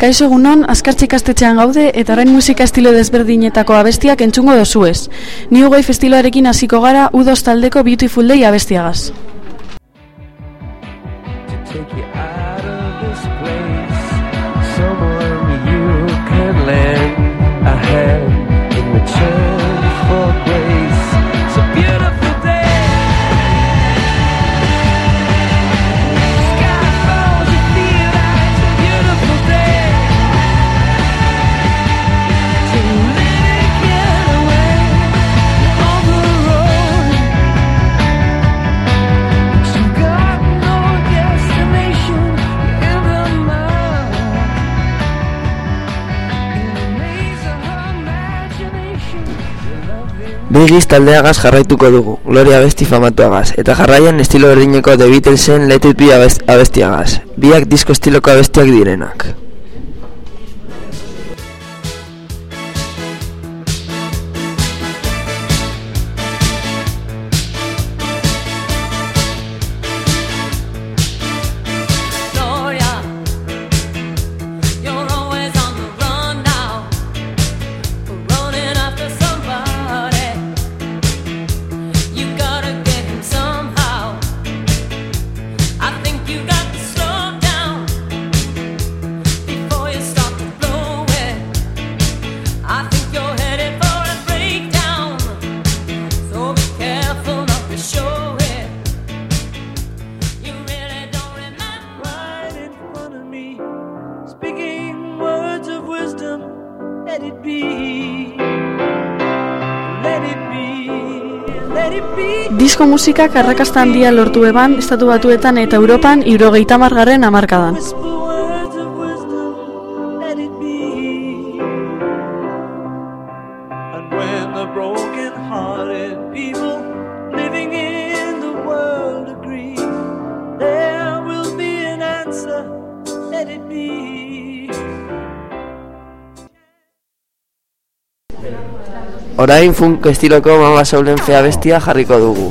Kaixo egunon, azkartzi ikastetxean gaude eta orain musika estilo desberdinetako abestiak entzungo dozuez. Ni ugoi festiloarekin hasiko gara udoz taldeko Beautiful Day abestiagaz. take you out of this place. Begiz taldeagaz jarraituko dugu, Gloria abesti famatuagaz, eta jarraian estilo berdineko The Beatlesen Let It Be abest- abestiagaz. Biak disko estiloko abestiak direnak. Disko musikak arrakasta handia lortu eban, estatu batuetan eta Europan irogeita margarren amarkadan. Orain funk estiloko mama saulen fea bestia jarriko dugu.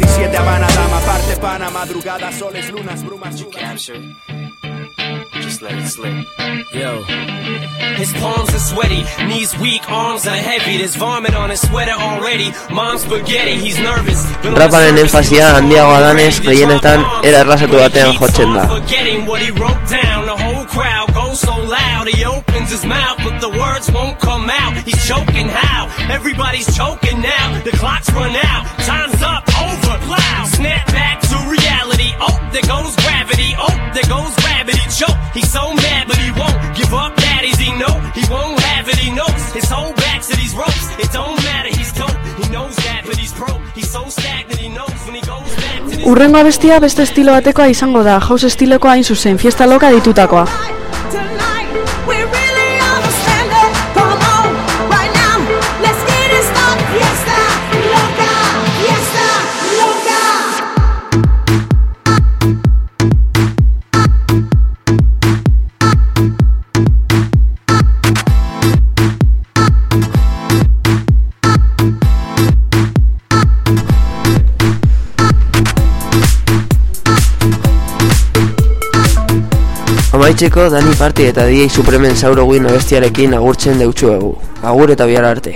7, Habana, dama, parte, pana, madrugada, soles, lunas, brumas, lluvias. Just let it slip. Yo. His palms are sweaty, knees weak, arms are heavy. There's vomit on his sweater already. Mom's spaghetti, he's nervous. Raparen enfasia handiagoa danez, gehienetan era erlazatu batean jotzen da. Forgetting what he wrote down, the whole crowd goes so loud. He opens his mouth, but the words won't come out. He's choking how? Everybody's choking now. The clock's run out, time's up, it. He knows his whole back to these ropes. It don't matter. He's dope. He knows that, but he's broke. He's so stagnant. He knows when he goes back to. Urrengo abestia beste estilo batekoa izango da, house estilokoa hain zuzen, fiesta loka ditutakoa. Amaitzeko Dani Party eta DJ Supremen Sauroguin abestiarekin agurtzen deutsuegu. Agur eta bihar arte.